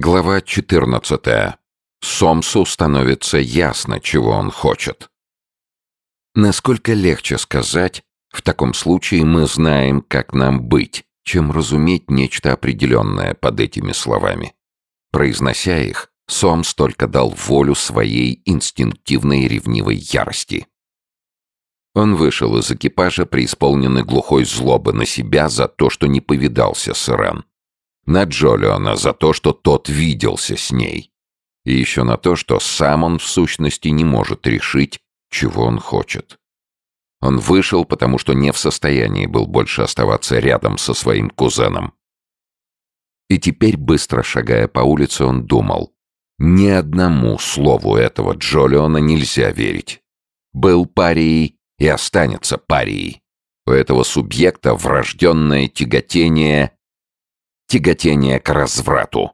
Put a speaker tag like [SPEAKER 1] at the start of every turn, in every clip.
[SPEAKER 1] Глава 14. Сомсу становится ясно, чего он хочет. Насколько легче сказать, в таком случае мы знаем, как нам быть, чем разуметь нечто определенное под этими словами. Произнося их, Сомс только дал волю своей инстинктивной ревнивой ярости. Он вышел из экипажа, преисполненный глухой злобы на себя за то, что не повидался с Ирен на Джолиона за то, что тот виделся с ней, и еще на то, что сам он в сущности не может решить, чего он хочет. Он вышел, потому что не в состоянии был больше оставаться рядом со своим кузеном. И теперь, быстро шагая по улице, он думал, ни одному слову этого Джолиона нельзя верить. Был парией и останется парией. У этого субъекта врожденное тяготение тяготение к разврату.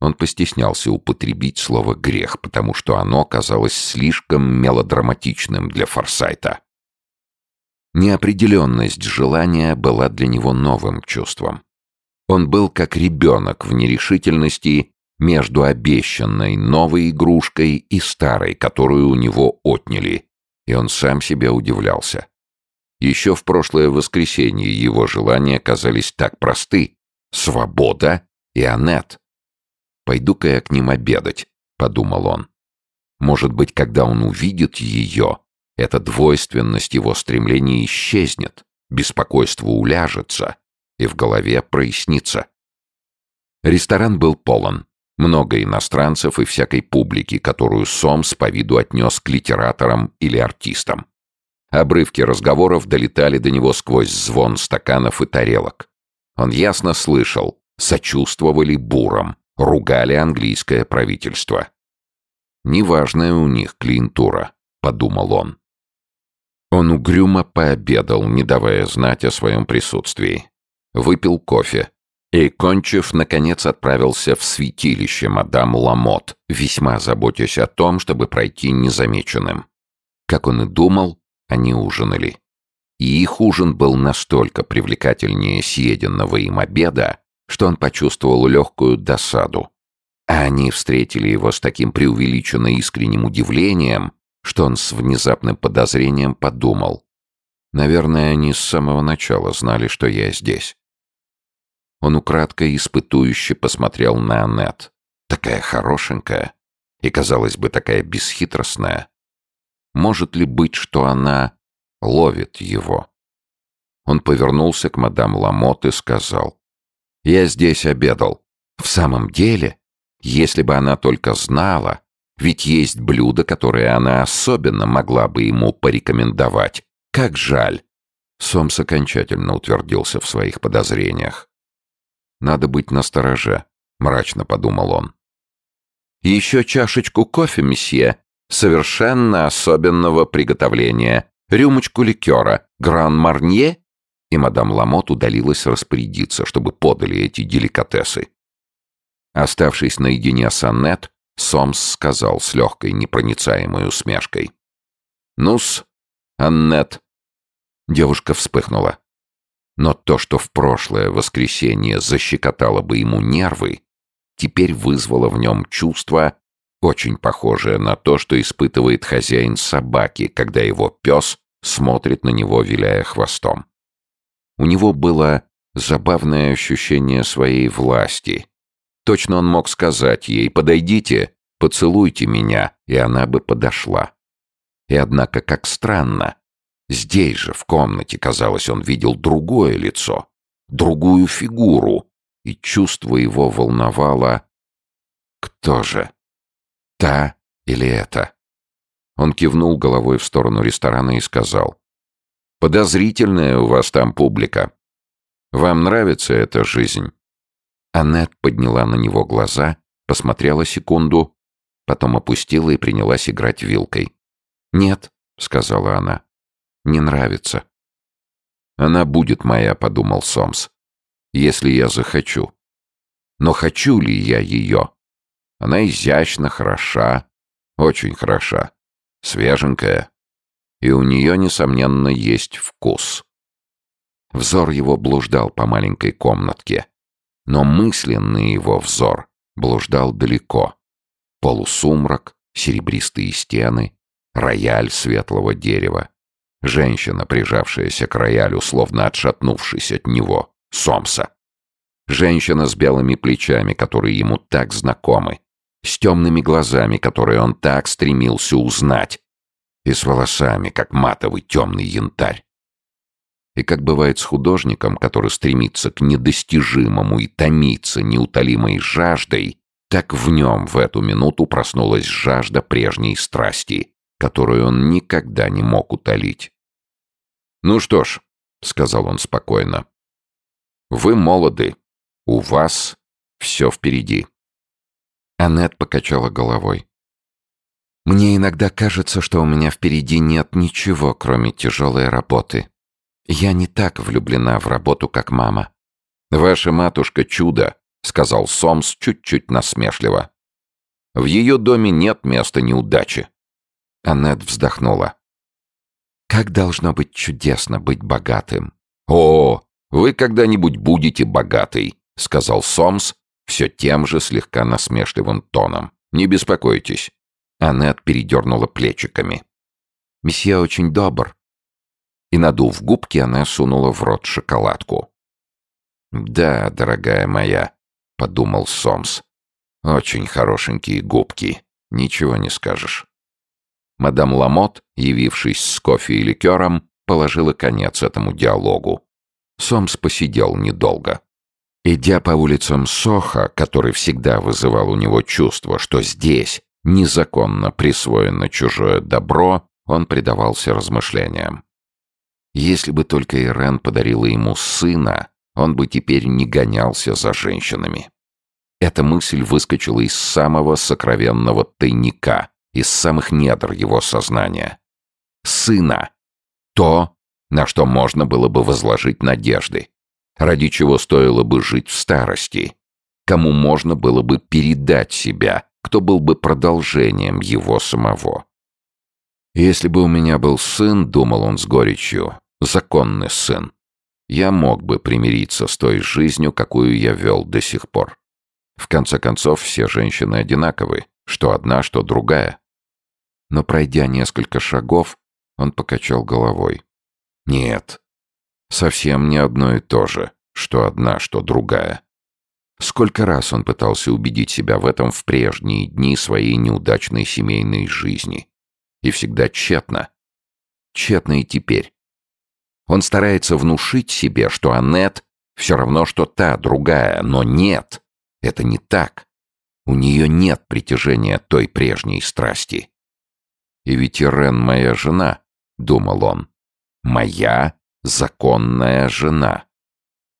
[SPEAKER 1] Он постеснялся употребить слово «грех», потому что оно казалось слишком мелодраматичным для Форсайта. Неопределенность желания была для него новым чувством. Он был как ребенок в нерешительности между обещанной новой игрушкой и старой, которую у него отняли, и он сам себе удивлялся. Еще в прошлое воскресенье его желания казались так просты, Свобода и Аннет. «Пойду-ка я к ним обедать», — подумал он. Может быть, когда он увидит ее, эта двойственность его стремлений исчезнет, беспокойство уляжется, и в голове прояснится. Ресторан был полон. Много иностранцев и всякой публики, которую Сомс по виду отнес к литераторам или артистам. Обрывки разговоров долетали до него сквозь звон стаканов и тарелок. Он ясно слышал, сочувствовали бурам, ругали английское правительство. «Неважная у них клиентура», — подумал он. Он угрюмо пообедал, не давая знать о своем присутствии. Выпил кофе. И, кончив, наконец отправился в святилище мадам Ламот, весьма заботясь о том, чтобы пройти незамеченным. Как он и думал, они ужинали. И их ужин был настолько привлекательнее съеденного им обеда, что он почувствовал легкую досаду. А они встретили его с таким преувеличенно искренним удивлением, что он с внезапным подозрением подумал. Наверное, они с самого начала знали, что я здесь. Он украдкой испытующе посмотрел на Аннет. Такая хорошенькая и, казалось бы, такая бесхитростная. Может ли быть, что она ловит его. Он повернулся к мадам Ламот и сказал. «Я здесь обедал. В самом деле, если бы она только знала, ведь есть блюда, которые она особенно могла бы ему порекомендовать. Как жаль!» Сомс окончательно утвердился в своих подозрениях. «Надо быть настороже», — мрачно подумал он. «Еще чашечку кофе, месье, совершенно особенного приготовления», рюмочку ликера, гран-марнье?» И мадам Ламот удалилась распорядиться, чтобы подали эти деликатесы. Оставшись наедине с Аннет, Сомс сказал с легкой непроницаемой усмешкой. «Ну-с, Аннет». Девушка вспыхнула. Но то, что в прошлое воскресенье защекотало бы ему нервы, теперь вызвало в нем чувство, очень похожее на то, что испытывает хозяин собаки, когда его пес смотрит на него, виляя хвостом. У него было забавное ощущение своей власти. Точно он мог сказать ей «подойдите, поцелуйте меня», и она бы подошла. И однако, как странно, здесь же, в комнате, казалось, он видел другое лицо, другую фигуру, и чувство его волновало «Кто же?» Та или это? Он кивнул головой в сторону ресторана и сказал. «Подозрительная у вас там публика. Вам нравится эта жизнь?» Аннет подняла на него глаза, посмотрела секунду, потом опустила и принялась играть вилкой. «Нет», — сказала она, — «не нравится». «Она будет моя», — подумал Сомс, — «если я захочу». Но хочу ли я ее? Она изящна, хороша, очень хороша, свеженькая. И у нее, несомненно, есть вкус. Взор его блуждал по маленькой комнатке. Но мысленный его взор блуждал далеко. Полусумрак, серебристые стены, рояль светлого дерева. Женщина, прижавшаяся к роялю, словно отшатнувшись от него, Сомса. Женщина с белыми плечами, которые ему так знакомы, с темными глазами, которые он так стремился узнать, и с волосами, как матовый темный янтарь. И как бывает с художником, который стремится к недостижимому и томится неутолимой жаждой, так в нем в эту минуту проснулась жажда прежней страсти, которую он никогда не мог утолить. «Ну что ж», — сказал он спокойно, — «вы молоды, у вас все впереди». Аннет покачала головой. «Мне иногда кажется, что у меня впереди нет ничего, кроме тяжелой работы. Я не так влюблена в работу, как мама». «Ваша матушка чудо», — сказал Сомс чуть-чуть насмешливо. «В ее доме нет места неудачи». Аннет вздохнула. «Как должно быть чудесно быть богатым!» «О, вы когда-нибудь будете богатой», — сказал Сомс все тем же слегка насмешливым тоном. «Не беспокойтесь». Аннет передернула плечиками. «Месье очень добр». И, надув губки, она сунула в рот шоколадку. «Да, дорогая моя», — подумал Сомс. «Очень хорошенькие губки. Ничего не скажешь». Мадам Ламот, явившись с кофе и ликером, положила конец этому диалогу. Сомс посидел недолго. Идя по улицам Соха, который всегда вызывал у него чувство, что здесь незаконно присвоено чужое добро, он предавался размышлениям. Если бы только Ирен подарила ему сына, он бы теперь не гонялся за женщинами. Эта мысль выскочила из самого сокровенного тайника, из самых недр его сознания. Сына. То, на что можно было бы возложить надежды ради чего стоило бы жить в старости, кому можно было бы передать себя, кто был бы продолжением его самого. «Если бы у меня был сын, — думал он с горечью, — законный сын, я мог бы примириться с той жизнью, какую я вел до сих пор. В конце концов, все женщины одинаковы, что одна, что другая. Но пройдя несколько шагов, он покачал головой. Нет, Совсем не одно и то же, что одна, что другая. Сколько раз он пытался убедить себя в этом в прежние дни своей неудачной семейной жизни. И всегда тщетно. Тщетно и теперь. Он старается внушить себе, что Аннет все равно, что та, другая, но нет. Это не так. У нее нет притяжения той прежней страсти. И ведь Ирен моя жена, думал он. Моя законная жена.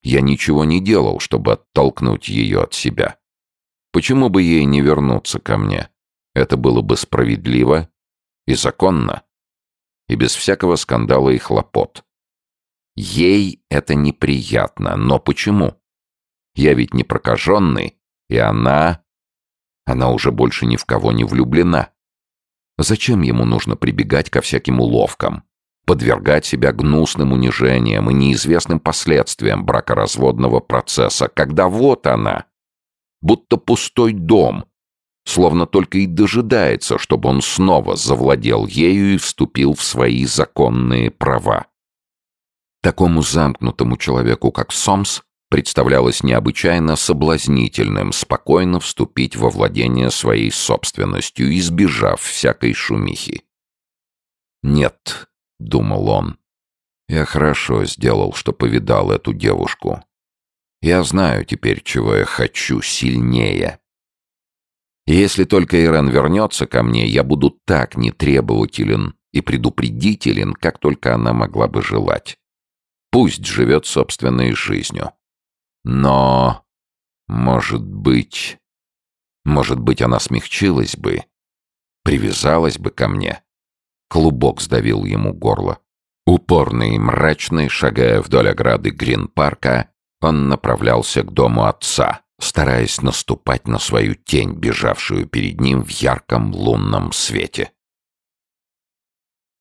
[SPEAKER 1] Я ничего не делал, чтобы оттолкнуть ее от себя. Почему бы ей не вернуться ко мне? Это было бы справедливо и законно, и без всякого скандала и хлопот. Ей это неприятно, но почему? Я ведь не прокаженный, и она... Она уже больше ни в кого не влюблена. Зачем ему нужно прибегать ко всяким уловкам? Подвергать себя гнусным унижениям и неизвестным последствиям бракоразводного процесса, когда вот она, будто пустой дом, словно только и дожидается, чтобы он снова завладел ею и вступил в свои законные права. Такому замкнутому человеку, как Сомс, представлялось необычайно соблазнительным спокойно вступить во владение своей собственностью, избежав всякой шумихи. Нет, — думал он. «Я хорошо сделал, что повидал эту девушку. Я знаю теперь, чего я хочу сильнее. И если только Ирен вернется ко мне, я буду так нетребователен и предупредителен, как только она могла бы желать. Пусть живет собственной жизнью. Но, может быть... Может быть, она смягчилась бы, привязалась бы ко мне». Клубок сдавил ему горло. Упорный и мрачный, шагая вдоль ограды Грин-парка, он направлялся к дому отца, стараясь наступать на свою тень, бежавшую перед ним в ярком лунном свете.